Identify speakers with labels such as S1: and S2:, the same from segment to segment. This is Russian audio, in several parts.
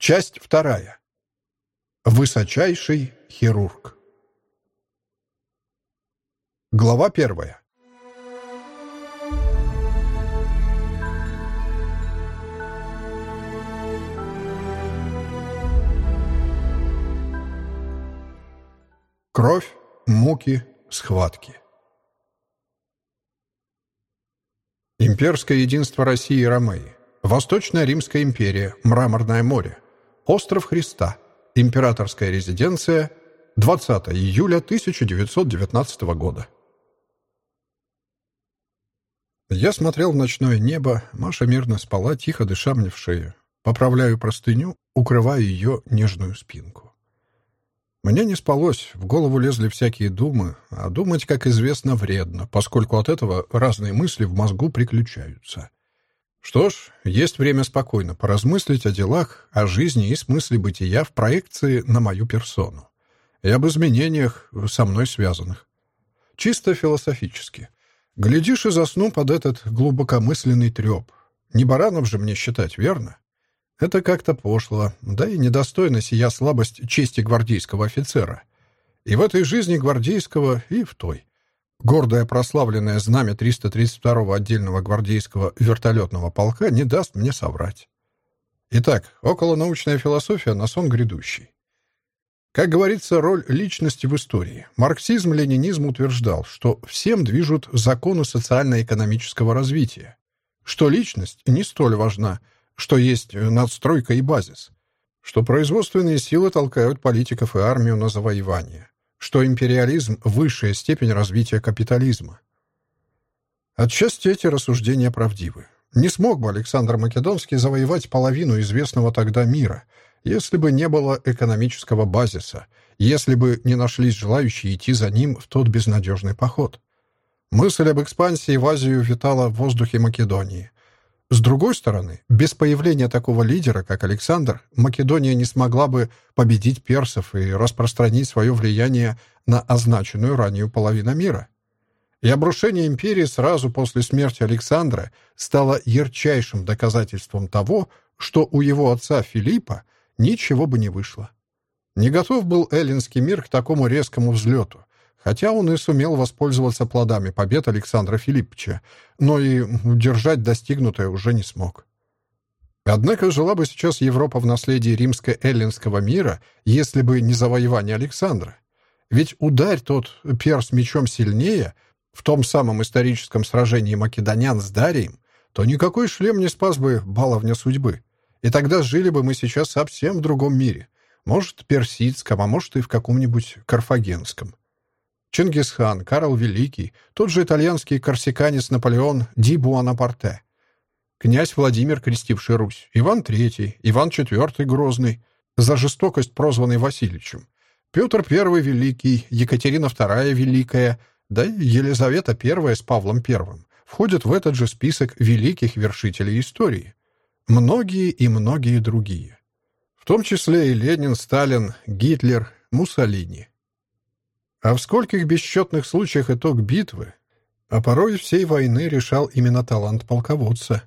S1: Часть вторая. Высочайший хирург. Глава первая. Кровь, муки, схватки. Имперское единство России и Ромеи. Восточная Римская империя. Мраморное море. Остров Христа. Императорская резиденция. 20 июля 1919 года. Я смотрел в ночное небо, Маша мирно спала, тихо дыша мне в шею. Поправляю простыню, укрываю ее нежную спинку. Мне не спалось, в голову лезли всякие думы, а думать, как известно, вредно, поскольку от этого разные мысли в мозгу приключаются. Что ж, есть время спокойно поразмыслить о делах, о жизни и смысле бытия в проекции на мою персону. И об изменениях, со мной связанных. Чисто философически. Глядишь и засну под этот глубокомысленный треп. Не баранов же мне считать, верно? Это как-то пошло, да и недостойна сия слабость чести гвардейского офицера. И в этой жизни гвардейского, и в той. Гордое прославленное знамя 332-го отдельного гвардейского вертолетного полка не даст мне соврать. Итак, околонаучная философия на сон грядущий. Как говорится, роль личности в истории. Марксизм-ленинизм утверждал, что всем движут законы социально-экономического развития, что личность не столь важна, что есть надстройка и базис, что производственные силы толкают политиков и армию на завоевание, что империализм — высшая степень развития капитализма. Отчасти эти рассуждения правдивы. Не смог бы Александр Македонский завоевать половину известного тогда мира, если бы не было экономического базиса, если бы не нашлись желающие идти за ним в тот безнадежный поход. Мысль об экспансии в Азию витала в воздухе Македонии. С другой стороны, без появления такого лидера, как Александр, Македония не смогла бы победить персов и распространить свое влияние на означенную ранее половину мира. И обрушение империи сразу после смерти Александра стало ярчайшим доказательством того, что у его отца Филиппа ничего бы не вышло. Не готов был эллинский мир к такому резкому взлету, хотя он и сумел воспользоваться плодами побед Александра Филипповича, но и удержать достигнутое уже не смог. Однако жила бы сейчас Европа в наследии римско-эллинского мира, если бы не завоевание Александра. Ведь ударь тот перс мечом сильнее, в том самом историческом сражении македонян с Дарием, то никакой шлем не спас бы баловня судьбы. И тогда жили бы мы сейчас совсем в другом мире. Может, персидском, а может и в каком-нибудь карфагенском. Чингисхан, Карл Великий, тот же итальянский корсиканец Наполеон Ди Буанапарте, князь Владимир, крестивший Русь, Иван III, Иван IV Грозный, за жестокость прозванный Васильевичем, Петр I Великий, Екатерина II Великая, да и Елизавета I с Павлом I входят в этот же список великих вершителей истории. Многие и многие другие. В том числе и Ленин, Сталин, Гитлер, Муссолини. А в скольких бесчетных случаях итог битвы, а порой всей войны решал именно талант полководца,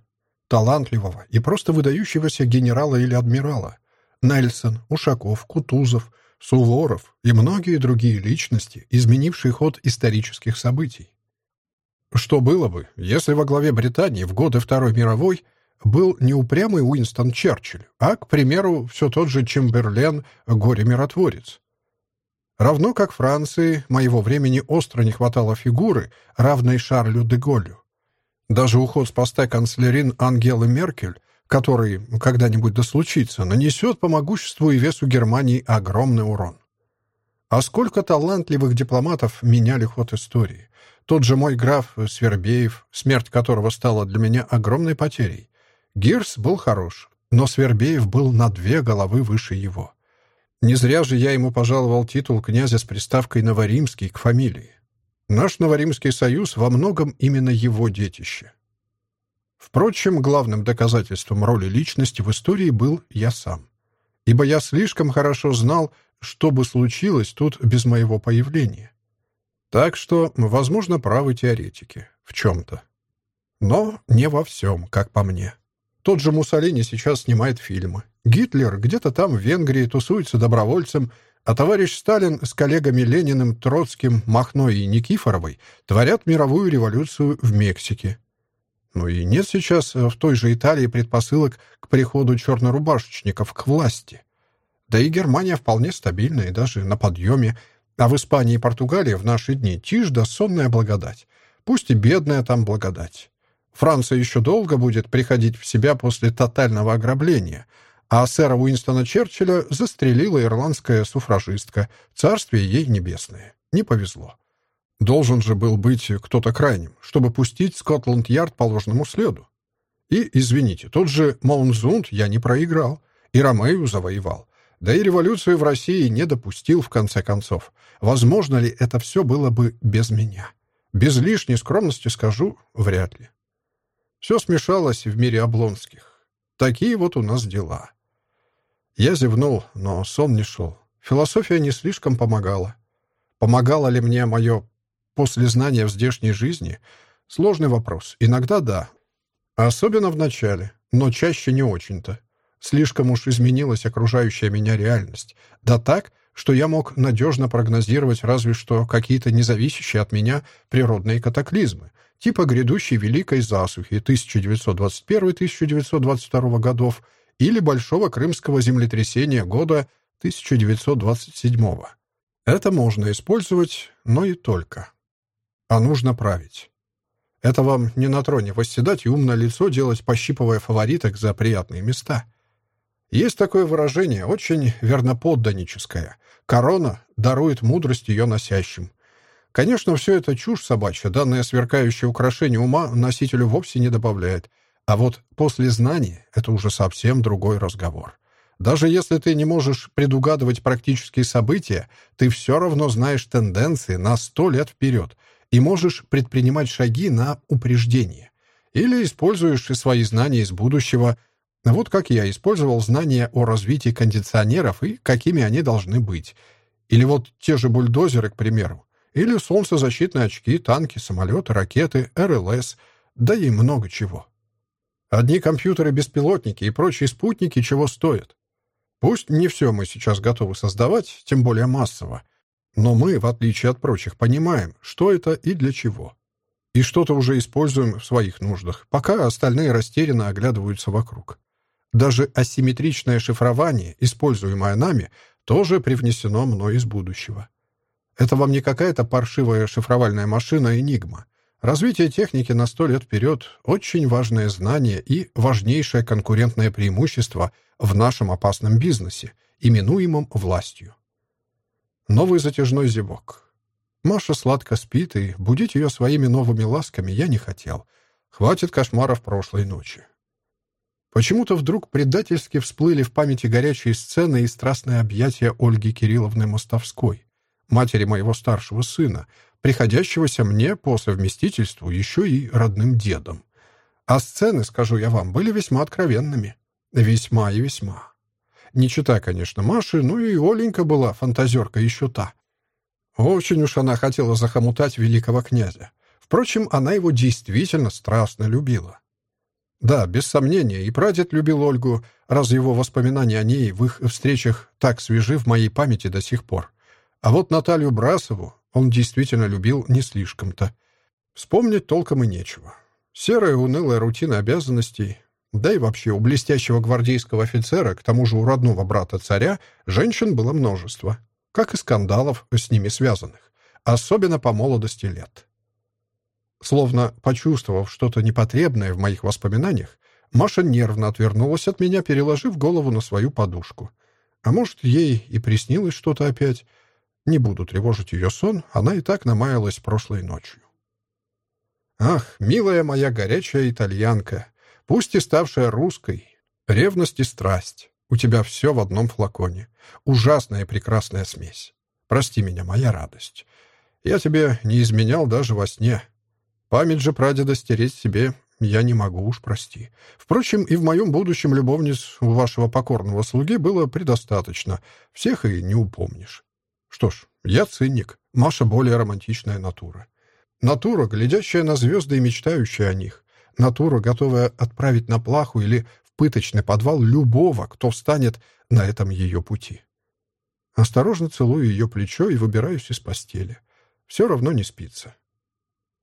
S1: талантливого и просто выдающегося генерала или адмирала. Нельсон, Ушаков, Кутузов, Суворов и многие другие личности, изменившие ход исторических событий. Что было бы, если во главе Британии в годы Второй мировой был не упрямый Уинстон Черчилль, а, к примеру, все тот же Чемберлен, горе-миротворец, Равно как Франции моего времени остро не хватало фигуры, равной Шарлю де Голлю. Даже уход с поста канцлерин Ангелы Меркель, который когда-нибудь да случится, нанесет по могуществу и весу Германии огромный урон. А сколько талантливых дипломатов меняли ход истории. Тот же мой граф Свербеев, смерть которого стала для меня огромной потерей. Гирс был хорош, но Свербеев был на две головы выше его. Не зря же я ему пожаловал титул князя с приставкой «Новоримский» к фамилии. Наш Новоримский союз во многом именно его детище. Впрочем, главным доказательством роли личности в истории был я сам. Ибо я слишком хорошо знал, что бы случилось тут без моего появления. Так что, возможно, правы теоретики в чем-то. Но не во всем, как по мне. Тот же Муссолини сейчас снимает фильмы. Гитлер где-то там в Венгрии тусуется добровольцем, а товарищ Сталин с коллегами Лениным, Троцким, Махной и Никифоровой творят мировую революцию в Мексике. Ну и нет сейчас в той же Италии предпосылок к приходу чернорубашечников к власти. Да и Германия вполне стабильна и даже на подъеме, а в Испании и Португалии в наши дни тишь да сонная благодать. Пусть и бедная там благодать. Франция еще долго будет приходить в себя после тотального ограбления, а сэра Уинстона Черчилля застрелила ирландская суфражистка, царствие ей небесное. Не повезло. Должен же был быть кто-то крайним, чтобы пустить Скотланд-Ярд по ложному следу. И, извините, тот же Маунзунд я не проиграл, и Ромею завоевал. Да и революцию в России не допустил, в конце концов. Возможно ли это все было бы без меня? Без лишней скромности скажу, вряд ли. Все смешалось в мире Облонских. Такие вот у нас дела. Я зевнул, но сон не шел. Философия не слишком помогала. Помогало ли мне мое послезнание в здешней жизни? Сложный вопрос. Иногда да. Особенно в начале, но чаще не очень-то. Слишком уж изменилась окружающая меня реальность. Да так, что я мог надежно прогнозировать разве что какие-то независящие от меня природные катаклизмы, типа грядущей Великой засухи 1921-1922 годов или Большого Крымского землетрясения года 1927. Это можно использовать, но и только. А нужно править. Это вам не на троне восседать и умное лицо делать, пощипывая фавориток за приятные места. Есть такое выражение, очень верноподданническое. Корона дарует мудрость ее носящим. Конечно, все это чушь собачья, данное сверкающее украшение ума носителю вовсе не добавляет. А вот после знания — это уже совсем другой разговор. Даже если ты не можешь предугадывать практические события, ты все равно знаешь тенденции на сто лет вперед и можешь предпринимать шаги на упреждение. Или используешь свои знания из будущего — вот как я использовал знания о развитии кондиционеров и какими они должны быть. Или вот те же бульдозеры, к примеру. Или солнцезащитные очки, танки, самолеты, ракеты, РЛС, да и много чего. Одни компьютеры-беспилотники и прочие спутники чего стоят. Пусть не все мы сейчас готовы создавать, тем более массово, но мы, в отличие от прочих, понимаем, что это и для чего. И что-то уже используем в своих нуждах, пока остальные растерянно оглядываются вокруг. Даже асимметричное шифрование, используемое нами, тоже привнесено мной из будущего. Это вам не какая-то паршивая шифровальная машина «Энигма». Развитие техники на сто лет вперед — очень важное знание и важнейшее конкурентное преимущество в нашем опасном бизнесе, именуемом властью. Новый затяжной зевок. Маша сладко спит, и будить ее своими новыми ласками я не хотел. Хватит кошмаров прошлой ночи. Почему-то вдруг предательски всплыли в памяти горячие сцены и страстные объятия Ольги Кирилловны Мостовской, матери моего старшего сына, приходящегося мне по совместительству еще и родным дедом. А сцены, скажу я вам, были весьма откровенными. Весьма и весьма. Не чита, конечно, Маши, ну и Оленька была фантазерка еще та. Очень уж она хотела захомутать великого князя. Впрочем, она его действительно страстно любила. Да, без сомнения, и прадед любил Ольгу, раз его воспоминания о ней в их встречах так свежи в моей памяти до сих пор. А вот Наталью Брасову он действительно любил не слишком-то. Вспомнить толком и нечего. Серая унылая рутина обязанностей, да и вообще у блестящего гвардейского офицера, к тому же у родного брата царя, женщин было множество, как и скандалов с ними связанных, особенно по молодости лет. Словно почувствовав что-то непотребное в моих воспоминаниях, Маша нервно отвернулась от меня, переложив голову на свою подушку. А может, ей и приснилось что-то опять. Не буду тревожить ее сон, она и так намаялась прошлой ночью. Ах, милая моя горячая итальянка, пусть и ставшая русской, ревность и страсть. У тебя все в одном флаконе. Ужасная и прекрасная смесь. Прости меня, моя радость. Я тебе не изменял даже во сне. Память же прадеда стереть себе я не могу уж, прости. Впрочем, и в моем будущем любовниц у вашего покорного слуги было предостаточно. Всех и не упомнишь. Что ж, я циник. Маша более романтичная натура. Натура, глядящая на звезды и мечтающая о них. натура, готовая отправить на плаху или в пыточный подвал любого, кто встанет на этом ее пути. Осторожно целую ее плечо и выбираюсь из постели. Все равно не спится.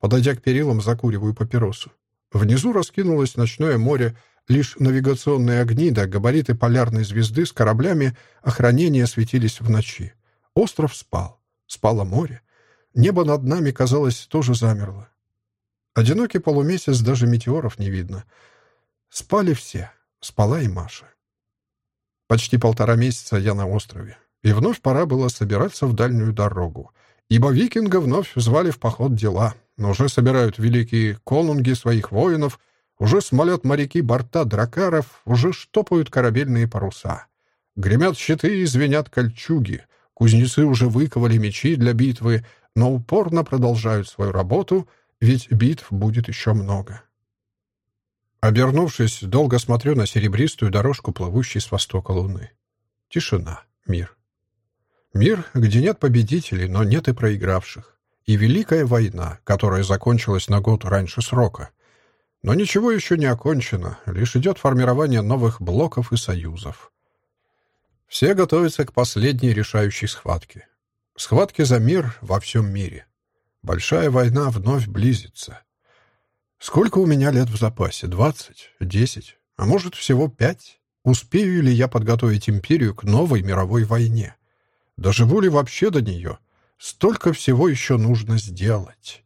S1: Подойдя к перилам, закуриваю папиросу. Внизу раскинулось ночное море, лишь навигационные огни да габариты полярной звезды с кораблями охранения светились в ночи. Остров спал. Спало море. Небо над нами, казалось, тоже замерло. Одинокий полумесяц, даже метеоров не видно. Спали все. Спала и Маша. Почти полтора месяца я на острове. И вновь пора было собираться в дальнюю дорогу. Ибо викинга вновь звали в поход дела. Но уже собирают великие конунги своих воинов, уже смолят моряки борта дракаров, уже штопают корабельные паруса. Гремят щиты и звенят кольчуги. Кузнецы уже выковали мечи для битвы, но упорно продолжают свою работу, ведь битв будет еще много. Обернувшись, долго смотрю на серебристую дорожку, плывущей с востока луны. Тишина, мир. Мир, где нет победителей, но нет и проигравших. И Великая война, которая закончилась на год раньше срока. Но ничего еще не окончено, лишь идет формирование новых блоков и союзов. Все готовятся к последней решающей схватке. Схватке за мир во всем мире. Большая война вновь близится. Сколько у меня лет в запасе? Двадцать? Десять? А может, всего пять? Успею ли я подготовить империю к новой мировой войне? Доживу ли вообще до нее? Столько всего еще нужно сделать.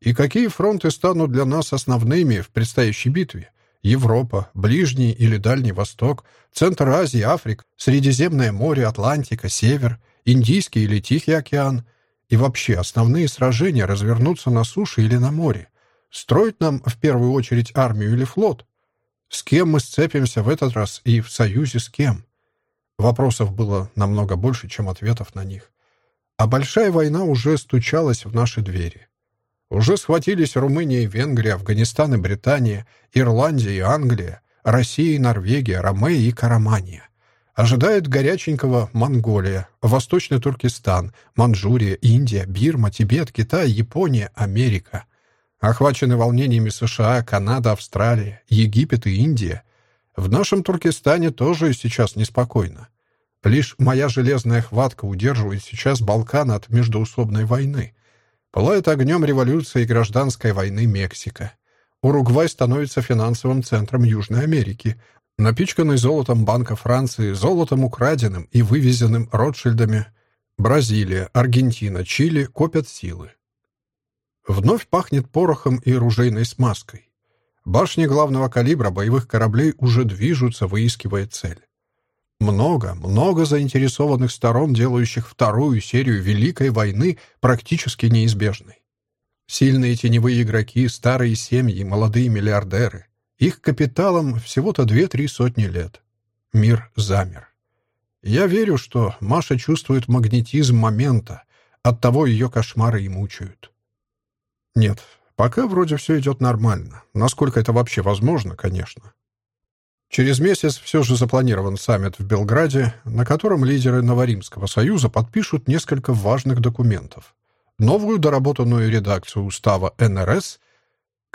S1: И какие фронты станут для нас основными в предстоящей битве? Европа, Ближний или Дальний Восток, Центр Азии, Африка, Средиземное море, Атлантика, Север, Индийский или Тихий океан — и вообще основные сражения развернутся на суше или на море. Строить нам в первую очередь армию или флот? С кем мы сцепимся в этот раз и в союзе с кем? Вопросов было намного больше, чем ответов на них. А большая война уже стучалась в наши двери. Уже схватились Румыния и Венгрия, Афганистан и Британия, Ирландия и Англия, Россия и Норвегия, Ромея и Карамания. Ожидает горяченького Монголия, Восточный Туркестан, Манчжурия, Индия, Бирма, Тибет, Китай, Япония, Америка. Охвачены волнениями США, Канада, Австралия, Египет и Индия. В нашем Туркестане тоже сейчас неспокойно. Лишь моя железная хватка удерживает сейчас Балкан от междоусобной войны. Пылает огнем революция и гражданской войны Мексика. Уругвай становится финансовым центром Южной Америки, напичканный золотом Банка Франции, золотом украденным и вывезенным Ротшильдами, Бразилия, Аргентина, Чили копят силы. Вновь пахнет порохом и ружейной смазкой. Башни главного калибра боевых кораблей уже движутся, выискивая цель. Много, много заинтересованных сторон, делающих вторую серию Великой войны практически неизбежной. Сильные теневые игроки, старые семьи, молодые миллиардеры. Их капиталом всего-то две-три сотни лет. Мир замер. Я верю, что Маша чувствует магнетизм момента, оттого ее кошмары и мучают. Нет, пока вроде все идет нормально. Насколько это вообще возможно, конечно. Через месяц все же запланирован саммит в Белграде, на котором лидеры Новоримского союза подпишут несколько важных документов. Новую доработанную редакцию устава НРС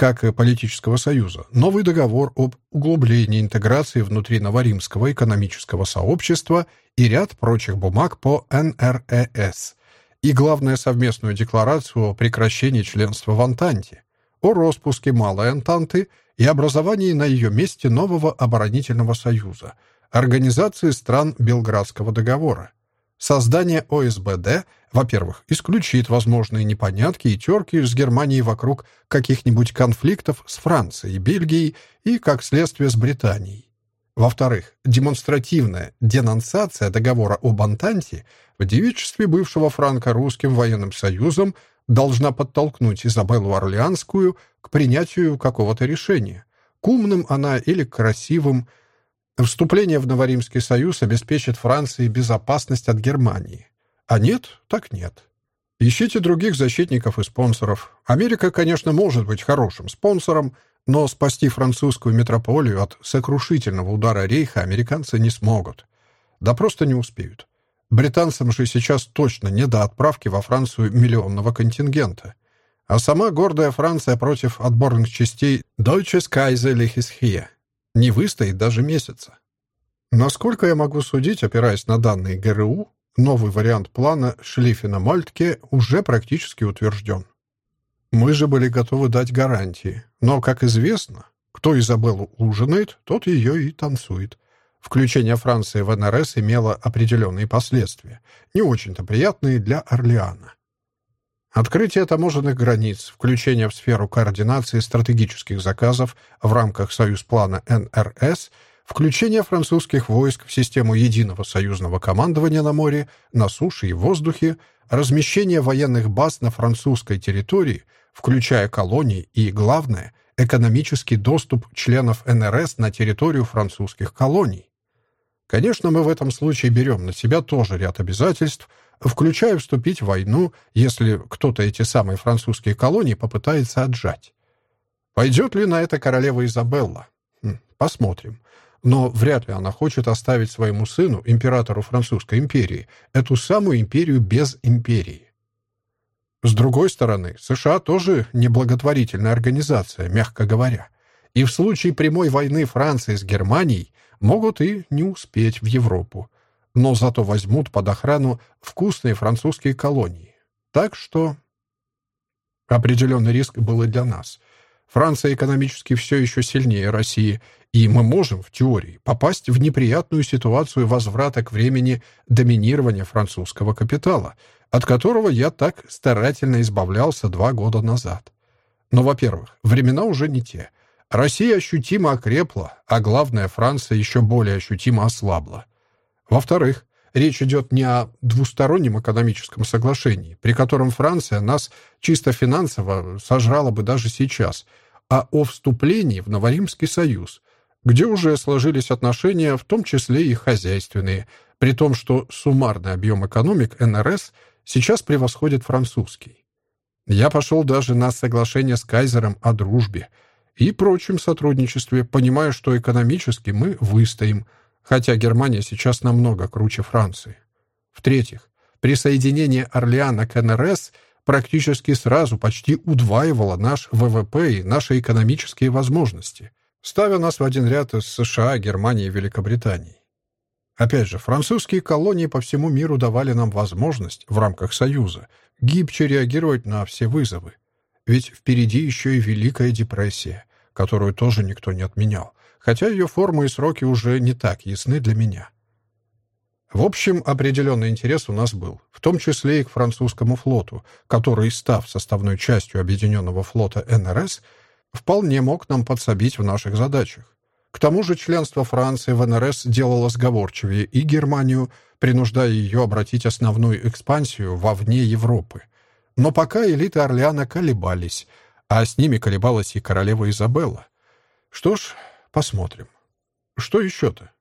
S1: как и политического союза, новый договор об углублении интеграции внутри Новоримского экономического сообщества и ряд прочих бумаг по НРЭС, и, главное, совместную декларацию о прекращении членства в Антанте, о распуске Малой Антанты и образовании на ее месте нового оборонительного союза, Организации стран Белградского договора, Создание ОСБД, во-первых, исключит возможные непонятки и терки с Германией вокруг каких-нибудь конфликтов с Францией, Бельгией и, как следствие, с Британией. Во-вторых, демонстративная денонсация договора об Антанте в девичестве бывшего франко-русским военным союзом должна подтолкнуть Изабеллу Орлеанскую к принятию какого-то решения. К умным она или к красивым – Вступление в Новоримский союз обеспечит Франции безопасность от Германии. А нет, так нет. Ищите других защитников и спонсоров. Америка, конечно, может быть хорошим спонсором, но спасти французскую метрополию от сокрушительного удара рейха американцы не смогут. Да просто не успеют. Британцам же сейчас точно не до отправки во Францию миллионного контингента. А сама гордая Франция против отборных частей Deutsches Kaiserliches Heer не выстоит даже месяца. Насколько я могу судить, опираясь на данные ГРУ, новый вариант плана Шлиффена-Мальтке уже практически утвержден. Мы же были готовы дать гарантии, но, как известно, кто Изабеллу ужинает, тот ее и танцует. Включение Франции в НРС имело определенные последствия, не очень-то приятные для Орлеана. Открытие таможенных границ, включение в сферу координации стратегических заказов в рамках союз-плана НРС, включение французских войск в систему единого союзного командования на море, на суше и в воздухе, размещение военных баз на французской территории, включая колонии и, главное, экономический доступ членов НРС на территорию французских колоний. Конечно, мы в этом случае берем на себя тоже ряд обязательств, включая вступить в войну, если кто-то эти самые французские колонии попытается отжать. Пойдет ли на это королева Изабелла? Хм, посмотрим. Но вряд ли она хочет оставить своему сыну, императору Французской империи, эту самую империю без империи. С другой стороны, США тоже неблаготворительная организация, мягко говоря. И в случае прямой войны Франции с Германией могут и не успеть в Европу, но зато возьмут под охрану вкусные французские колонии. Так что определенный риск был и для нас. Франция экономически все еще сильнее России, и мы можем, в теории, попасть в неприятную ситуацию возврата к времени доминирования французского капитала, от которого я так старательно избавлялся два года назад. Но, во-первых, времена уже не те — Россия ощутимо окрепла, а главное, Франция еще более ощутимо ослабла. Во-вторых, речь идет не о двустороннем экономическом соглашении, при котором Франция нас чисто финансово сожрала бы даже сейчас, а о вступлении в Новоримский союз, где уже сложились отношения, в том числе и хозяйственные, при том, что суммарный объем экономик НРС сейчас превосходит французский. Я пошел даже на соглашение с Кайзером о дружбе – и прочем сотрудничестве, понимая, что экономически мы выстоим, хотя Германия сейчас намного круче Франции. В-третьих, присоединение Орлеана к НРС практически сразу почти удваивало наш ВВП и наши экономические возможности, ставя нас в один ряд с США, Германией и Великобританией. Опять же, французские колонии по всему миру давали нам возможность в рамках Союза гибче реагировать на все вызовы, ведь впереди еще и Великая депрессия, которую тоже никто не отменял, хотя ее формы и сроки уже не так ясны для меня. В общем, определенный интерес у нас был, в том числе и к французскому флоту, который, став составной частью объединенного флота НРС, вполне мог нам подсобить в наших задачах. К тому же членство Франции в НРС делало сговорчивее и Германию, принуждая ее обратить основную экспансию вовне Европы. Но пока элиты Орлеана колебались, а с ними колебалась и королева Изабелла. Что ж, посмотрим. Что еще-то?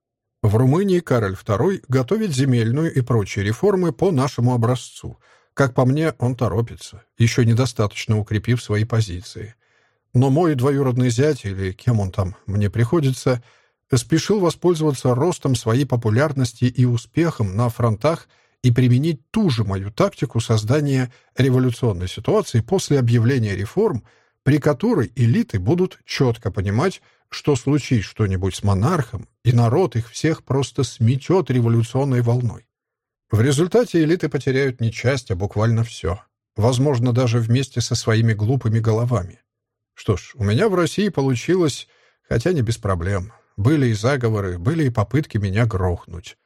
S1: В Румынии Кароль II готовит земельную и прочие реформы по нашему образцу. Как по мне, он торопится, еще недостаточно укрепив свои позиции. Но мой двоюродный зять, или кем он там мне приходится, спешил воспользоваться ростом своей популярности и успехом на фронтах и применить ту же мою тактику создания революционной ситуации после объявления реформ, при которой элиты будут четко понимать, что случись что-нибудь с монархом, и народ их всех просто сметет революционной волной. В результате элиты потеряют не часть, а буквально все. Возможно, даже вместе со своими глупыми головами. Что ж, у меня в России получилось, хотя не без проблем. Были и заговоры, были и попытки меня грохнуть.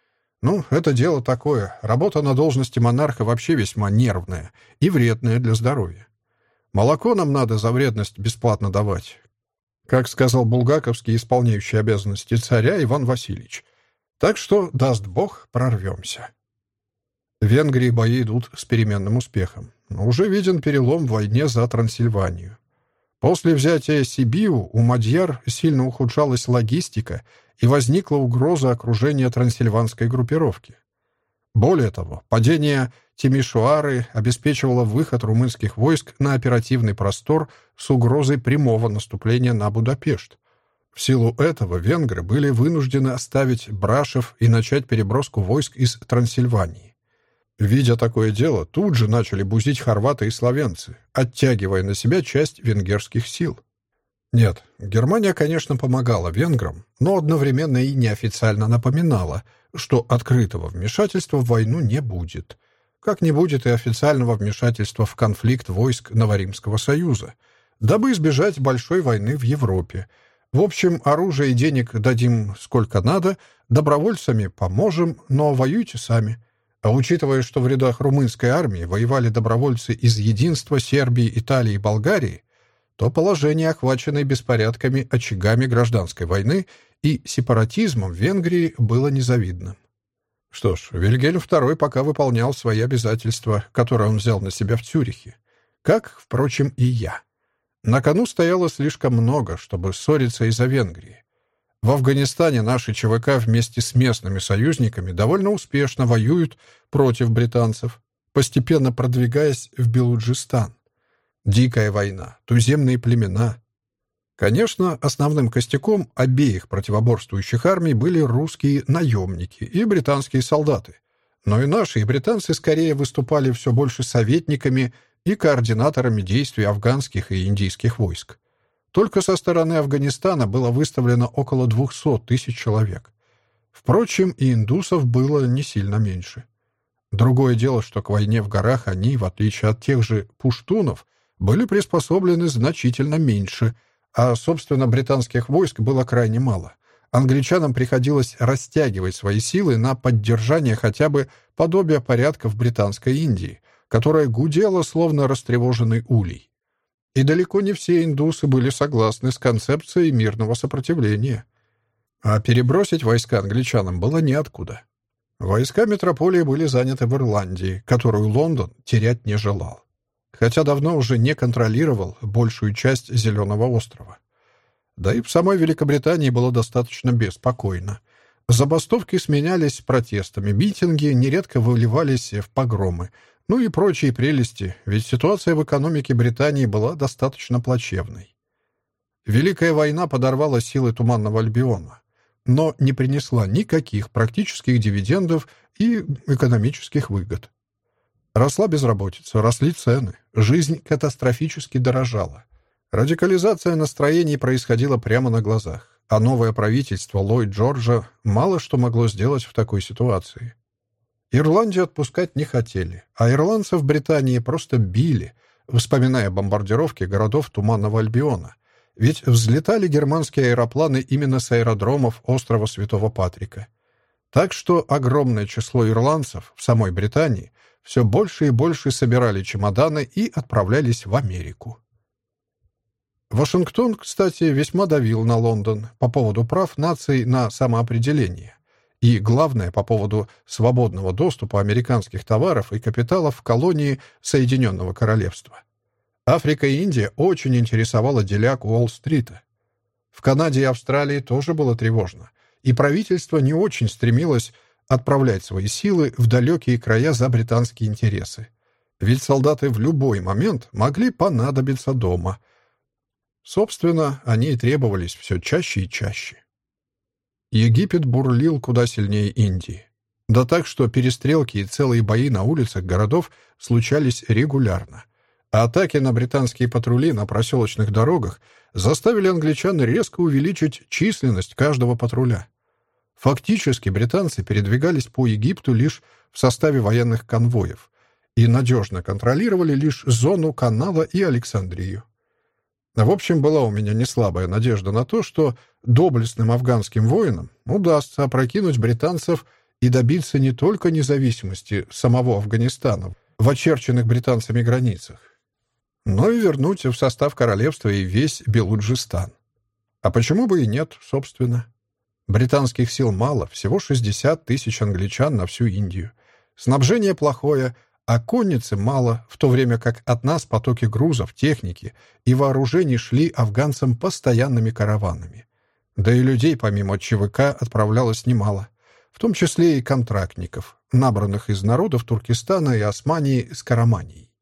S1: Ну, это дело такое. Работа на должности монарха вообще весьма нервная и вредная для здоровья. Молоко нам надо за вредность бесплатно давать. Как сказал булгаковский исполняющий обязанности царя Иван Васильевич. Так что, даст бог, прорвемся. В Венгрии бои идут с переменным успехом. Уже виден перелом в войне за Трансильванию. После взятия Сибиу у Мадьяр сильно ухудшалась логистика и возникла угроза окружения трансильванской группировки. Более того, падение Тимишуары обеспечивало выход румынских войск на оперативный простор с угрозой прямого наступления на Будапешт. В силу этого венгры были вынуждены оставить Брашев и начать переброску войск из Трансильвании. Видя такое дело, тут же начали бузить хорваты и словенцы, оттягивая на себя часть венгерских сил. Нет, Германия, конечно, помогала венграм, но одновременно и неофициально напоминала, что открытого вмешательства в войну не будет. Как не будет и официального вмешательства в конфликт войск Новоримского Союза, дабы избежать большой войны в Европе. В общем, оружие и денег дадим сколько надо, добровольцами поможем, но воюйте сами. А учитывая, что в рядах румынской армии воевали добровольцы из единства Сербии, Италии и Болгарии, то положение, охваченное беспорядками, очагами гражданской войны и сепаратизмом в Венгрии, было незавидным. Что ж, Вильгельм II пока выполнял свои обязательства, которые он взял на себя в Цюрихе, как, впрочем, и я. На кону стояло слишком много, чтобы ссориться из-за Венгрии. В Афганистане наши ЧВК вместе с местными союзниками довольно успешно воюют против британцев, постепенно продвигаясь в Белуджистан. Дикая война, туземные племена. Конечно, основным костяком обеих противоборствующих армий были русские наемники и британские солдаты. Но и наши, и британцы скорее выступали все больше советниками и координаторами действий афганских и индийских войск. Только со стороны Афганистана было выставлено около 200 тысяч человек. Впрочем, и индусов было не сильно меньше. Другое дело, что к войне в горах они, в отличие от тех же пуштунов, были приспособлены значительно меньше, а, собственно, британских войск было крайне мало. Англичанам приходилось растягивать свои силы на поддержание хотя бы подобия порядка в Британской Индии, которая гудела, словно растревоженный улей. И далеко не все индусы были согласны с концепцией мирного сопротивления. А перебросить войска англичанам было неоткуда. Войска метрополии были заняты в Ирландии, которую Лондон терять не желал хотя давно уже не контролировал большую часть Зеленого острова. Да и в самой Великобритании было достаточно беспокойно. Забастовки сменялись протестами, митинги нередко выливались в погромы, ну и прочие прелести, ведь ситуация в экономике Британии была достаточно плачевной. Великая война подорвала силы Туманного Альбиона, но не принесла никаких практических дивидендов и экономических выгод. Росла безработица, росли цены, жизнь катастрофически дорожала. Радикализация настроений происходила прямо на глазах, а новое правительство Ллойд Джорджа мало что могло сделать в такой ситуации. Ирландию отпускать не хотели, а ирландцев Британии просто били, вспоминая бомбардировки городов Туманного Альбиона. Ведь взлетали германские аэропланы именно с аэродромов острова Святого Патрика. Так что огромное число ирландцев в самой Британии все больше и больше собирали чемоданы и отправлялись в Америку. Вашингтон, кстати, весьма давил на Лондон по поводу прав наций на самоопределение и, главное, по поводу свободного доступа американских товаров и капиталов в колонии Соединенного Королевства. Африка и Индия очень интересовала деляк Уолл-стрита. В Канаде и Австралии тоже было тревожно, и правительство не очень стремилось отправлять свои силы в далекие края за британские интересы. Ведь солдаты в любой момент могли понадобиться дома. Собственно, они и требовались все чаще и чаще. Египет бурлил куда сильнее Индии. Да так, что перестрелки и целые бои на улицах городов случались регулярно. А атаки на британские патрули на проселочных дорогах заставили англичан резко увеличить численность каждого патруля. Фактически британцы передвигались по Египту лишь в составе военных конвоев и надежно контролировали лишь зону канала и Александрию. В общем, была у меня не слабая надежда на то, что доблестным афганским воинам удастся опрокинуть британцев и добиться не только независимости самого Афганистана в очерченных британцами границах, но и вернуть в состав королевства и весь Белуджистан. А почему бы и нет, собственно? Британских сил мало, всего 60 тысяч англичан на всю Индию. Снабжение плохое, а конницы мало, в то время как от нас потоки грузов, техники и вооружений шли афганцам постоянными караванами. Да и людей помимо ЧВК отправлялось немало, в том числе и контрактников, набранных из народов Туркестана и Османии с Караманией.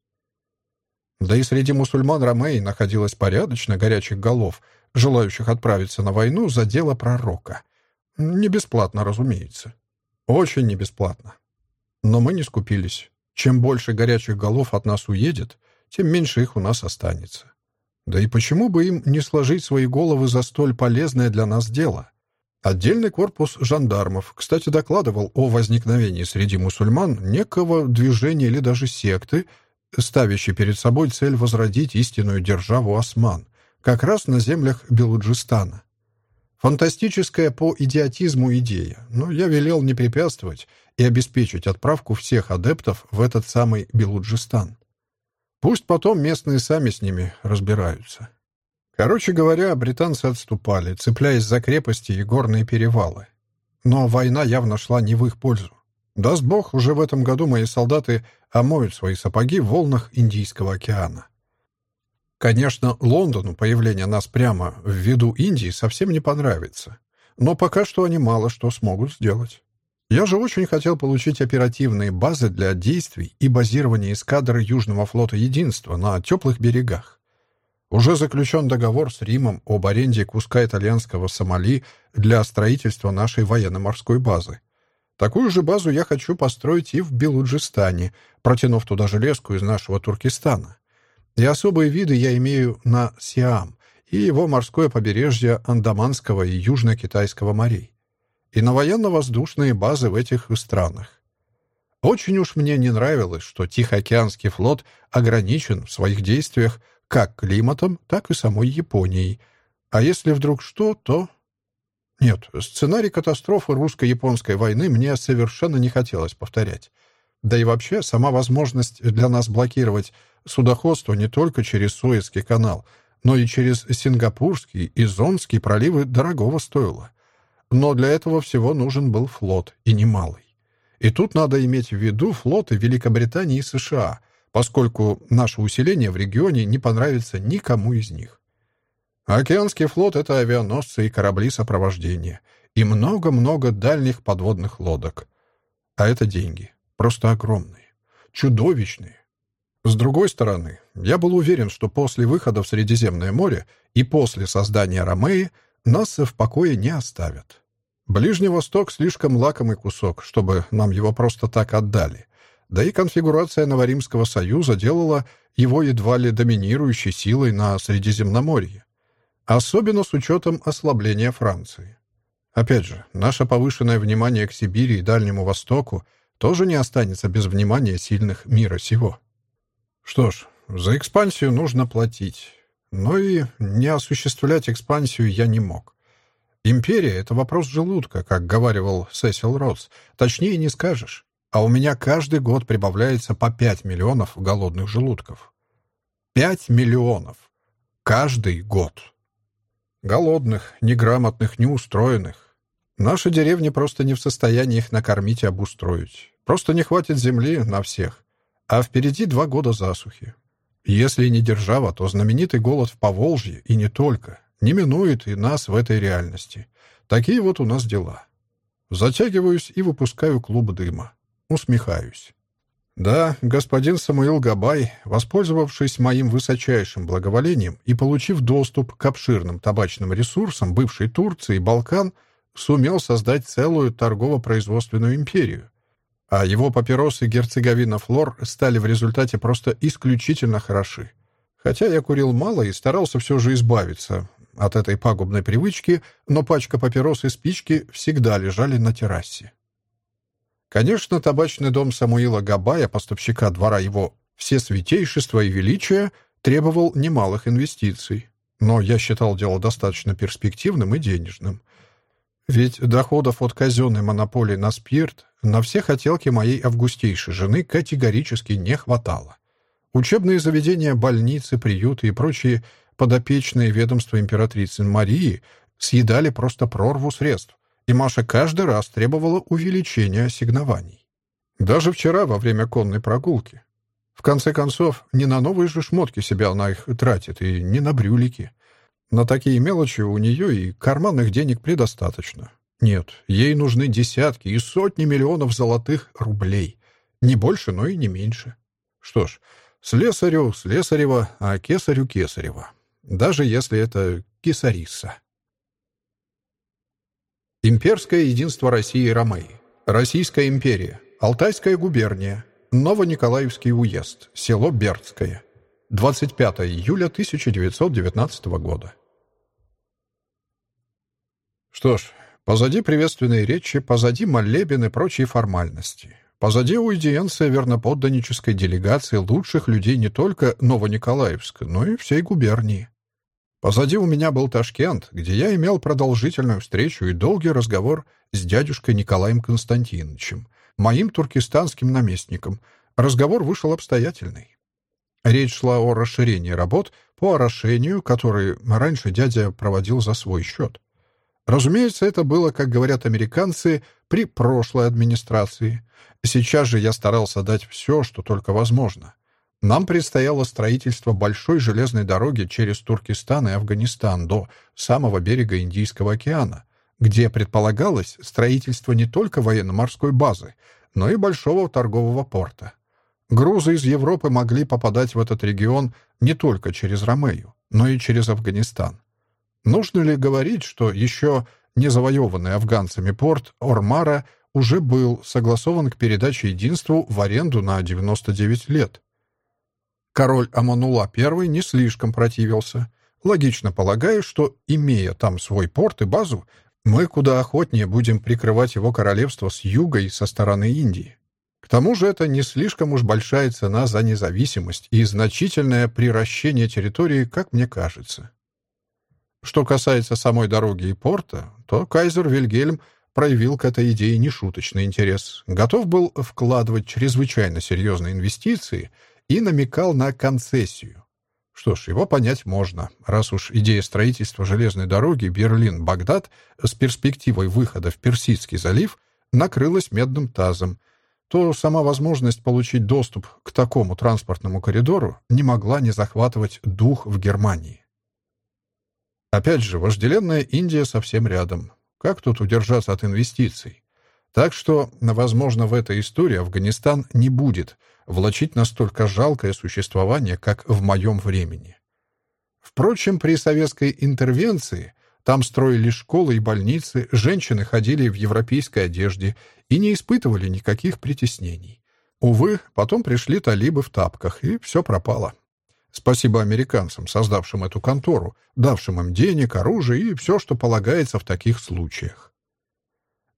S1: Да и среди мусульман Ромеи находилось порядочно горячих голов, желающих отправиться на войну за дело пророка — не бесплатно, разумеется. Очень не бесплатно. Но мы не скупились. Чем больше горячих голов от нас уедет, тем меньше их у нас останется. Да и почему бы им не сложить свои головы за столь полезное для нас дело? Отдельный корпус жандармов, кстати, докладывал о возникновении среди мусульман некого движения или даже секты, ставящей перед собой цель возродить истинную державу осман, как раз на землях Белуджистана. Фантастическая по идиотизму идея, но я велел не препятствовать и обеспечить отправку всех адептов в этот самый Белуджистан. Пусть потом местные сами с ними разбираются. Короче говоря, британцы отступали, цепляясь за крепости и горные перевалы. Но война явно шла не в их пользу. Даст бог, уже в этом году мои солдаты омоют свои сапоги в волнах Индийского океана. Конечно, Лондону появление нас прямо в виду Индии совсем не понравится. Но пока что они мало что смогут сделать. Я же очень хотел получить оперативные базы для действий и базирования эскадры Южного флота Единства на теплых берегах. Уже заключен договор с Римом об аренде куска итальянского Сомали для строительства нашей военно-морской базы. Такую же базу я хочу построить и в Белуджистане, протянув туда железку из нашего Туркестана. И особые виды я имею на Сиам и его морское побережье Андаманского и Южно-Китайского морей и на военно-воздушные базы в этих странах. Очень уж мне не нравилось, что Тихоокеанский флот ограничен в своих действиях как климатом, так и самой Японией. А если вдруг что, то... Нет, сценарий катастрофы русско-японской войны мне совершенно не хотелось повторять. Да и вообще, сама возможность для нас блокировать судоходство не только через Суэцкий канал, но и через Сингапурский и Зонский проливы дорогого стоила. Но для этого всего нужен был флот, и немалый. И тут надо иметь в виду флоты Великобритании и США, поскольку наше усиление в регионе не понравится никому из них. Океанский флот — это авианосцы и корабли сопровождения, и много-много дальних подводных лодок. А это деньги. Просто огромные. Чудовищные. С другой стороны, я был уверен, что после выхода в Средиземное море и после создания Ромеи нас в покое не оставят. Ближний Восток слишком лакомый кусок, чтобы нам его просто так отдали. Да и конфигурация Новоримского союза делала его едва ли доминирующей силой на Средиземноморье. Особенно с учетом ослабления Франции. Опять же, наше повышенное внимание к Сибири и Дальнему Востоку тоже не останется без внимания сильных мира сего. Что ж, за экспансию нужно платить. Но и не осуществлять экспансию я не мог. Империя — это вопрос желудка, как говаривал Сесил Ротс. Точнее не скажешь. А у меня каждый год прибавляется по 5 миллионов голодных желудков. 5 миллионов. Каждый год. Голодных, неграмотных, неустроенных. Наша деревня просто не в состоянии их накормить и обустроить. Просто не хватит земли на всех. А впереди два года засухи. Если не держава, то знаменитый голод в Поволжье, и не только не минует и нас в этой реальности. Такие вот у нас дела. Затягиваюсь и выпускаю клуб дыма. Усмехаюсь. Да, господин Самуил Габай, воспользовавшись моим высочайшим благоволением и получив доступ к обширным табачным ресурсам бывшей Турции и Балкан, сумел создать целую торгово-производственную империю. А его папиросы Герцеговина Флор стали в результате просто исключительно хороши. Хотя я курил мало и старался все же избавиться от этой пагубной привычки, но пачка папирос и спички всегда лежали на террасе. Конечно, табачный дом Самуила Габая, поставщика двора его «Всесвятейшество и величие», требовал немалых инвестиций. Но я считал дело достаточно перспективным и денежным. Ведь доходов от казенной монополии на спирт на все хотелки моей августейшей жены категорически не хватало. Учебные заведения, больницы, приюты и прочие подопечные ведомства императрицы Марии съедали просто прорву средств, и Маша каждый раз требовала увеличения ассигнований. Даже вчера во время конной прогулки. В конце концов, не на новые же шмотки себя она их тратит, и не на брюлики. На такие мелочи у нее и карманных денег предостаточно. Нет, ей нужны десятки и сотни миллионов золотых рублей. Не больше, но и не меньше. Что ж, слесарю слесарева, а кесарю кесарева даже если это Кисариса. Имперское единство России и Ромеи. Российская империя. Алтайская губерния. Новониколаевский уезд. Село Бердское. 25 июля 1919 года. Что ж, позади приветственные речи, позади молебен и прочие формальности. Позади уидиенция верноподданнической делегации лучших людей не только Новониколаевска, но и всей губернии. Позади у меня был Ташкент, где я имел продолжительную встречу и долгий разговор с дядюшкой Николаем Константиновичем, моим туркестанским наместником. Разговор вышел обстоятельный. Речь шла о расширении работ по орошению, которые раньше дядя проводил за свой счет. Разумеется, это было, как говорят американцы, при прошлой администрации. Сейчас же я старался дать все, что только возможно. Нам предстояло строительство большой железной дороги через Туркестан и Афганистан до самого берега Индийского океана, где предполагалось строительство не только военно-морской базы, но и большого торгового порта. Грузы из Европы могли попадать в этот регион не только через Ромею, но и через Афганистан. Нужно ли говорить, что еще не завоеванный афганцами порт Ормара уже был согласован к передаче единству в аренду на 99 лет? Король Аманула I не слишком противился, логично полагая, что, имея там свой порт и базу, мы куда охотнее будем прикрывать его королевство с юга и со стороны Индии. К тому же это не слишком уж большая цена за независимость и значительное приращение территории, как мне кажется. Что касается самой дороги и порта, то кайзер Вильгельм проявил к этой идее нешуточный интерес, готов был вкладывать чрезвычайно серьезные инвестиции — и намекал на концессию. Что ж, его понять можно, раз уж идея строительства железной дороги Берлин-Багдад с перспективой выхода в Персидский залив накрылась медным тазом, то сама возможность получить доступ к такому транспортному коридору не могла не захватывать дух в Германии. Опять же, вожделенная Индия совсем рядом. Как тут удержаться от инвестиций? Так что, возможно, в этой истории Афганистан не будет — влачить настолько жалкое существование, как в моем времени. Впрочем, при советской интервенции там строили школы и больницы, женщины ходили в европейской одежде и не испытывали никаких притеснений. Увы, потом пришли талибы в тапках, и все пропало. Спасибо американцам, создавшим эту контору, давшим им денег, оружие и все, что полагается в таких случаях.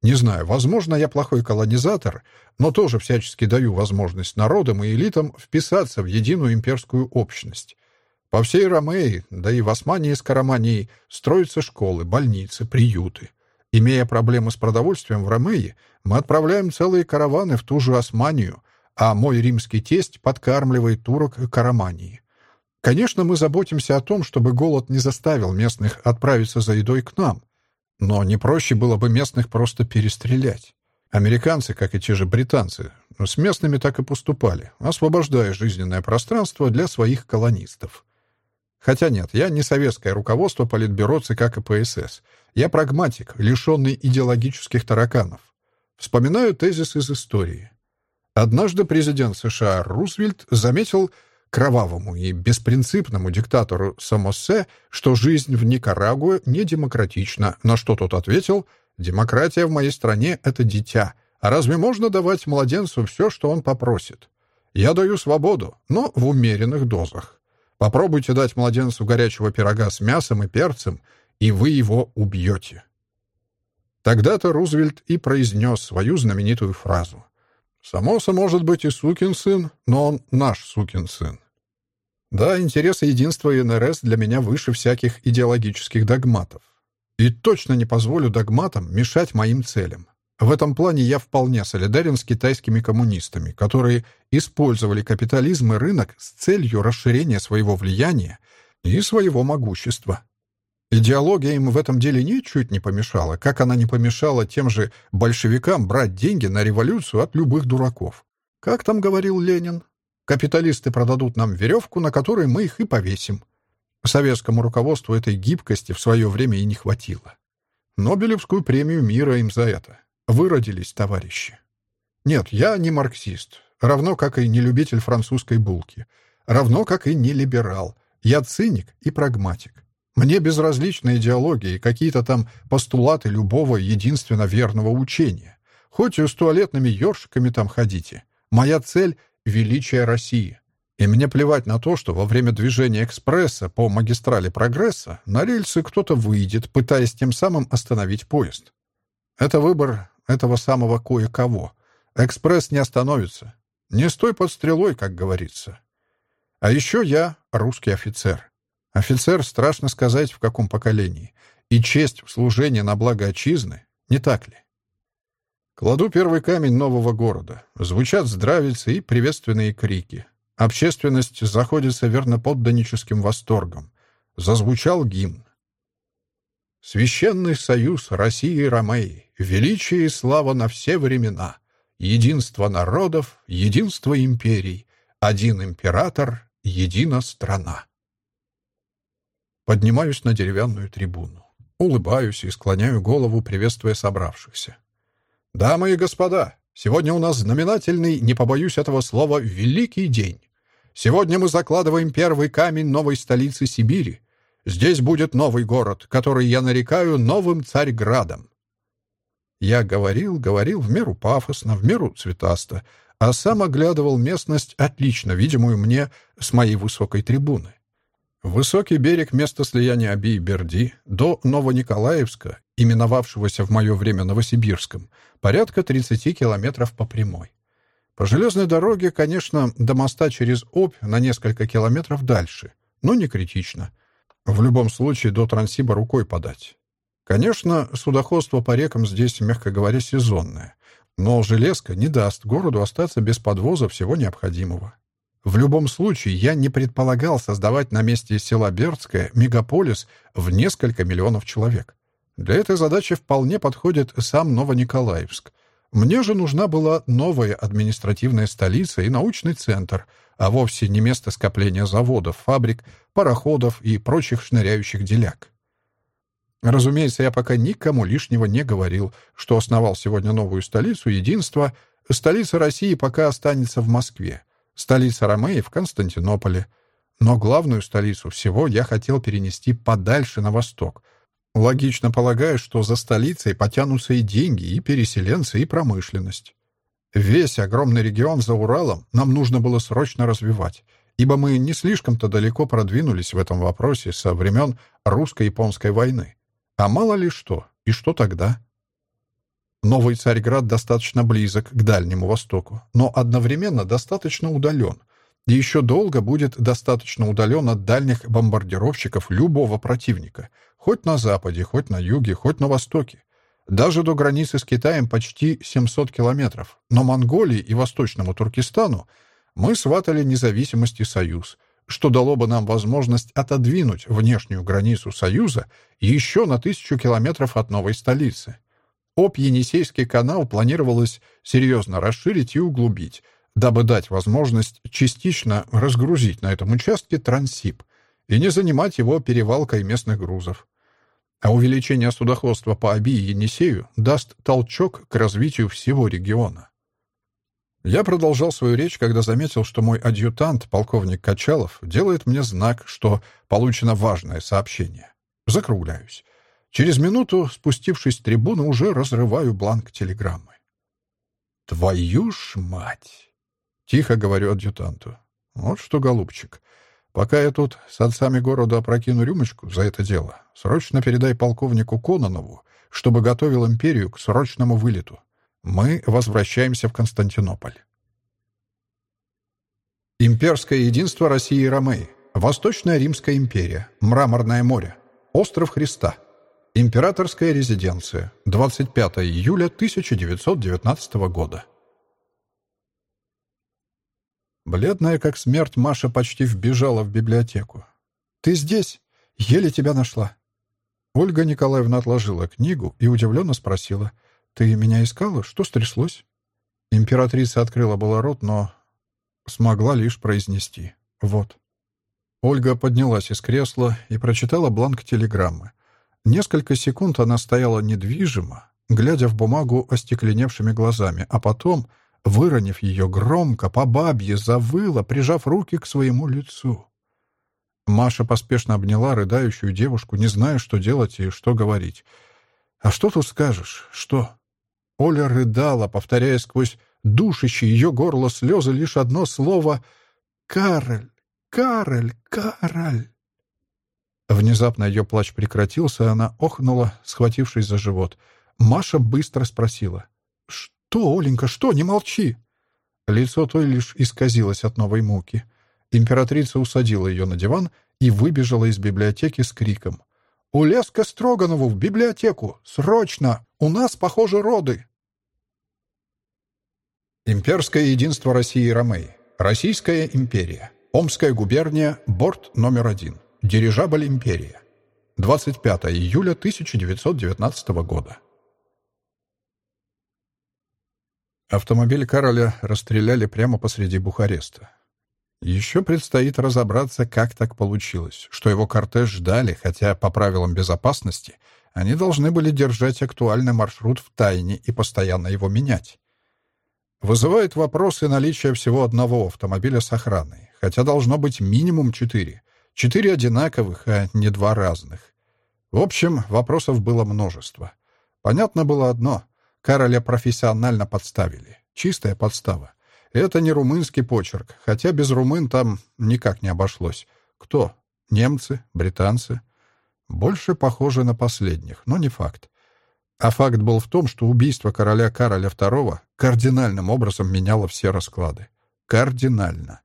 S1: Не знаю, возможно, я плохой колонизатор, но тоже всячески даю возможность народам и элитам вписаться в единую имперскую общность. По всей Ромеи, да и в Османии с Карамании, строятся школы, больницы, приюты. Имея проблемы с продовольствием в Ромеи, мы отправляем целые караваны в ту же Османию, а мой римский тесть подкармливает турок Карамании. Конечно, мы заботимся о том, чтобы голод не заставил местных отправиться за едой к нам — но не проще было бы местных просто перестрелять. Американцы, как и те же британцы, с местными так и поступали, освобождая жизненное пространство для своих колонистов. Хотя нет, я не советское руководство Политбюро ЦК КПСС. Я прагматик, лишенный идеологических тараканов. Вспоминаю тезис из истории. Однажды президент США Рузвельт заметил кровавому и беспринципному диктатору Самосе, что жизнь в Никарагуа не демократична, на что тот ответил «Демократия в моей стране — это дитя, а разве можно давать младенцу все, что он попросит? Я даю свободу, но в умеренных дозах. Попробуйте дать младенцу горячего пирога с мясом и перцем, и вы его убьете». Тогда-то Рузвельт и произнес свою знаменитую фразу. «Самоса может быть и сукин сын, но он наш сукин сын». Да, интересы единства НРС для меня выше всяких идеологических догматов. И точно не позволю догматам мешать моим целям. В этом плане я вполне солидарен с китайскими коммунистами, которые использовали капитализм и рынок с целью расширения своего влияния и своего могущества. Идеология им в этом деле ничуть не помешала, как она не помешала тем же большевикам брать деньги на революцию от любых дураков. Как там говорил Ленин? Капиталисты продадут нам веревку, на которой мы их и повесим. Советскому руководству этой гибкости в свое время и не хватило. Нобелевскую премию мира им за это. Выродились товарищи. Нет, я не марксист, равно как и не любитель французской булки, равно как и не либерал. Я циник и прагматик. Мне безразлична идеология и какие-то там постулаты любого единственно верного учения. Хоть и с туалетными ёршиками там ходите. Моя цель — величие России. И мне плевать на то, что во время движения экспресса по магистрали прогресса на рельсы кто-то выйдет, пытаясь тем самым остановить поезд. Это выбор этого самого кое-кого. Экспресс не остановится. Не стой под стрелой, как говорится. А еще я русский офицер. Офицер, страшно сказать, в каком поколении. И честь в служении на благо отчизны, не так ли? Кладу первый камень нового города. Звучат здравицы и приветственные крики. Общественность заходится верноподданническим восторгом. Зазвучал гимн. Священный союз России и Ромеи, величие и слава на все времена, единство народов, единство империй, один император, едина страна. Поднимаюсь на деревянную трибуну. Улыбаюсь и склоняю голову, приветствуя собравшихся. «Дамы и господа, сегодня у нас знаменательный, не побоюсь этого слова, великий день. Сегодня мы закладываем первый камень новой столицы Сибири. Здесь будет новый город, который я нарекаю новым Царьградом. Я говорил, говорил в меру пафосно, в меру цветасто, а сам оглядывал местность, отлично видимую мне с моей высокой трибуны. Высокий берег места слияния Аби и Берди до Новониколаевска, именовавшегося в мое время Новосибирском, порядка 30 километров по прямой. По железной дороге, конечно, до моста через Обь на несколько километров дальше, но не критично. В любом случае до Транссиба рукой подать. Конечно, судоходство по рекам здесь, мягко говоря, сезонное, но железка не даст городу остаться без подвоза всего необходимого. В любом случае, я не предполагал создавать на месте села Бердское мегаполис в несколько миллионов человек. Для этой задачи вполне подходит сам Новониколаевск — мне же нужна была новая административная столица и научный центр, а вовсе не место скопления заводов, фабрик, пароходов и прочих шныряющих деляк. Разумеется, я пока никому лишнего не говорил, что основал сегодня новую столицу единства. Столица России пока останется в Москве, столица Ромеи в Константинополе. Но главную столицу всего я хотел перенести подальше на восток — Логично полагаю, что за столицей потянутся и деньги, и переселенцы, и промышленность. Весь огромный регион за Уралом нам нужно было срочно развивать, ибо мы не слишком-то далеко продвинулись в этом вопросе со времен русско-японской войны. А мало ли что, и что тогда? Новый Царьград достаточно близок к Дальнему Востоку, но одновременно достаточно удален, и еще долго будет достаточно удален от дальних бомбардировщиков любого противника — Хоть на западе, хоть на юге, хоть на востоке. Даже до границы с Китаем почти 700 километров. Но Монголии и Восточному Туркестану мы сватали независимость и союз, что дало бы нам возможность отодвинуть внешнюю границу союза еще на тысячу километров от новой столицы. Об-Енисейский канал планировалось серьезно расширить и углубить, дабы дать возможность частично разгрузить на этом участке Транссиб и не занимать его перевалкой местных грузов а увеличение судоходства по Оби и Енисею даст толчок к развитию всего региона. Я продолжал свою речь, когда заметил, что мой адъютант, полковник Качалов, делает мне знак, что получено важное сообщение. Закругляюсь. Через минуту, спустившись с трибуны, уже разрываю бланк телеграммы. «Твою ж мать!» — тихо говорю адъютанту. «Вот что, голубчик, Пока я тут с отцами города опрокину рюмочку за это дело, срочно передай полковнику Кононову, чтобы готовил империю к срочному вылету. Мы возвращаемся в Константинополь. Имперское единство России и Ромеи. Восточная Римская империя. Мраморное море. Остров Христа. Императорская резиденция. 25 июля 1919 года. Бледная, как смерть, Маша почти вбежала в библиотеку. «Ты здесь? Еле тебя нашла». Ольга Николаевна отложила книгу и удивленно спросила. «Ты меня искала? Что стряслось?» Императрица открыла было рот, но смогла лишь произнести. «Вот». Ольга поднялась из кресла и прочитала бланк телеграммы. Несколько секунд она стояла недвижимо, глядя в бумагу остекленевшими глазами, а потом выронив ее громко, по бабье завыла, прижав руки к своему лицу. Маша поспешно обняла рыдающую девушку, не зная, что делать и что говорить. «А что тут скажешь? Что?» Оля рыдала, повторяя сквозь душащие ее горло слезы лишь одно слово «Кароль! Кароль! Кароль!» Внезапно ее плач прекратился, она охнула, схватившись за живот. Маша быстро спросила. «Что, Оленька, что? Не молчи!» Лицо той лишь исказилось от новой муки. Императрица усадила ее на диван и выбежала из библиотеки с криком. «Улеска Строганову в библиотеку! Срочно! У нас, похоже, роды!» Имперское единство России и Ромеи. Российская империя. Омская губерния. Борт номер один. Дирижабль «Империя». 25 июля 1919 года. Автомобиль Кароля расстреляли прямо посреди Бухареста. Еще предстоит разобраться, как так получилось, что его кортеж ждали, хотя по правилам безопасности они должны были держать актуальный маршрут в тайне и постоянно его менять. Вызывает вопросы наличие всего одного автомобиля с охраной, хотя должно быть минимум четыре. Четыре одинаковых, а не два разных. В общем, вопросов было множество. Понятно было одно — Кароля профессионально подставили. Чистая подстава. Это не румынский почерк, хотя без румын там никак не обошлось. Кто? Немцы? Британцы? Больше похоже на последних, но не факт. А факт был в том, что убийство короля Кароля II кардинальным образом меняло все расклады. Кардинально.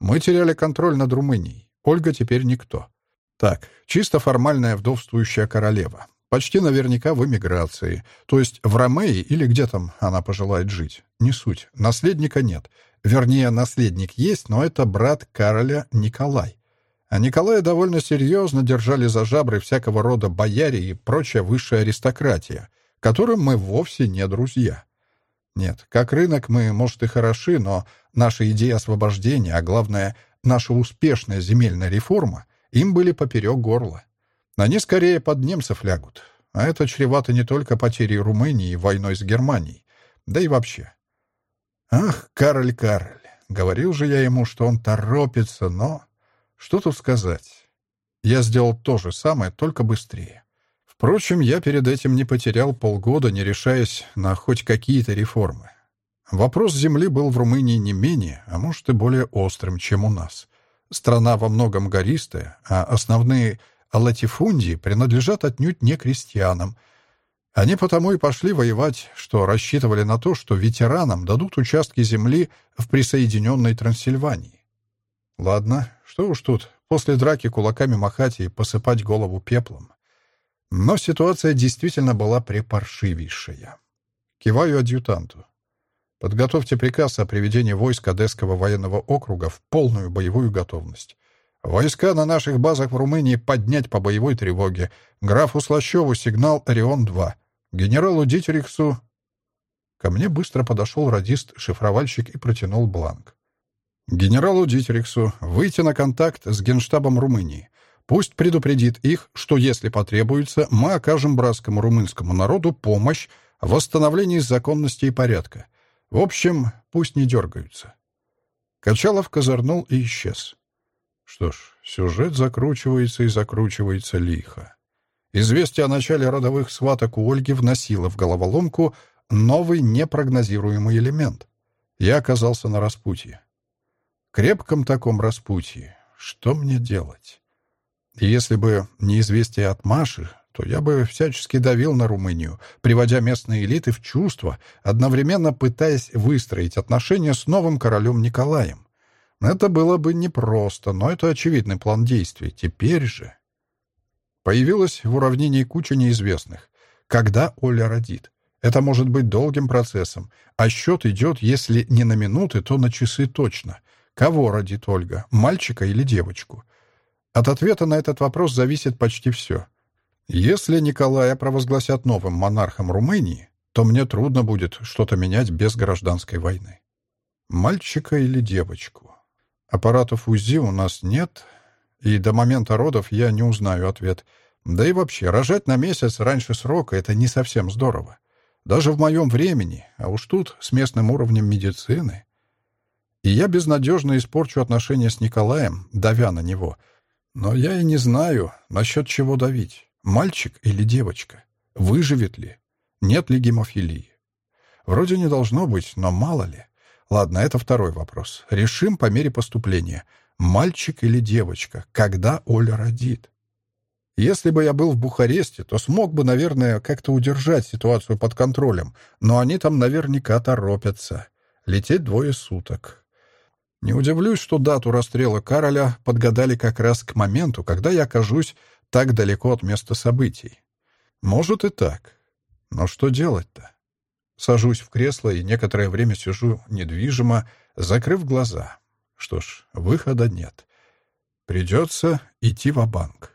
S1: Мы теряли контроль над Румынией. Ольга теперь никто. Так, чисто формальная вдовствующая королева. Почти наверняка в эмиграции. То есть в Ромеи или где там она пожелает жить. Не суть. Наследника нет. Вернее, наследник есть, но это брат Кароля Николай. А Николая довольно серьезно держали за жабры всякого рода бояре и прочая высшая аристократия, которым мы вовсе не друзья. Нет, как рынок мы, может, и хороши, но наша идея освобождения, а главное, наша успешная земельная реформа, им были поперек горла. Они скорее под немцев лягут. А это чревато не только потерей Румынии и войной с Германией, да и вообще. Ах, Кароль, Кароль, говорил же я ему, что он торопится, но... Что тут сказать? Я сделал то же самое, только быстрее. Впрочем, я перед этим не потерял полгода, не решаясь на хоть какие-то реформы. Вопрос земли был в Румынии не менее, а может и более острым, чем у нас. Страна во многом гористая, а основные латифундии принадлежат отнюдь не крестьянам. Они потому и пошли воевать, что рассчитывали на то, что ветеранам дадут участки земли в присоединенной Трансильвании. Ладно, что уж тут, после драки кулаками махать и посыпать голову пеплом. Но ситуация действительно была препаршивейшая. Киваю адъютанту. Подготовьте приказ о приведении войск Одесского военного округа в полную боевую готовность. Войска на наших базах в Румынии поднять по боевой тревоге. Графу Слащеву сигнал «Орион-2». Генералу Дитериксу... Ко мне быстро подошел радист-шифровальщик и протянул бланк. Генералу Дитериксу выйти на контакт с Генштабом Румынии. Пусть предупредит их, что если потребуется, мы окажем братскому румынскому народу помощь в восстановлении законности и порядка. В общем, пусть не дергаются. Качалов козырнул и исчез. Что ж, сюжет закручивается и закручивается лихо. Известие о начале родовых сваток у Ольги вносило в головоломку новый непрогнозируемый элемент. Я оказался на распутье. Крепком таком распутье. Что мне делать? Если бы не известие от Маши, то я бы всячески давил на Румынию, приводя местные элиты в чувство, одновременно пытаясь выстроить отношения с новым королем Николаем. Это было бы непросто, но это очевидный план действий. Теперь же... Появилась в уравнении куча неизвестных. Когда Оля родит? Это может быть долгим процессом, а счет идет, если не на минуты, то на часы точно. Кого родит Ольга, мальчика или девочку? От ответа на этот вопрос зависит почти все. Если Николая провозгласят новым монархом Румынии, то мне трудно будет что-то менять без гражданской войны. Мальчика или девочку? Аппаратов УЗИ у нас нет, и до момента родов я не узнаю ответ. Да и вообще, рожать на месяц раньше срока — это не совсем здорово. Даже в моем времени, а уж тут с местным уровнем медицины. И я безнадежно испорчу отношения с Николаем, давя на него. Но я и не знаю, насчет чего давить. Мальчик или девочка? Выживет ли? Нет ли гемофилии? Вроде не должно быть, но мало ли. Ладно, это второй вопрос. Решим по мере поступления. Мальчик или девочка? Когда Оля родит? Если бы я был в Бухаресте, то смог бы, наверное, как-то удержать ситуацию под контролем, но они там наверняка торопятся. Лететь двое суток. Не удивлюсь, что дату расстрела Кароля подгадали как раз к моменту, когда я окажусь так далеко от места событий. Может и так. Но что делать-то? Сажусь в кресло и некоторое время сижу недвижимо, закрыв глаза. Что ж, выхода нет. Придется идти в банк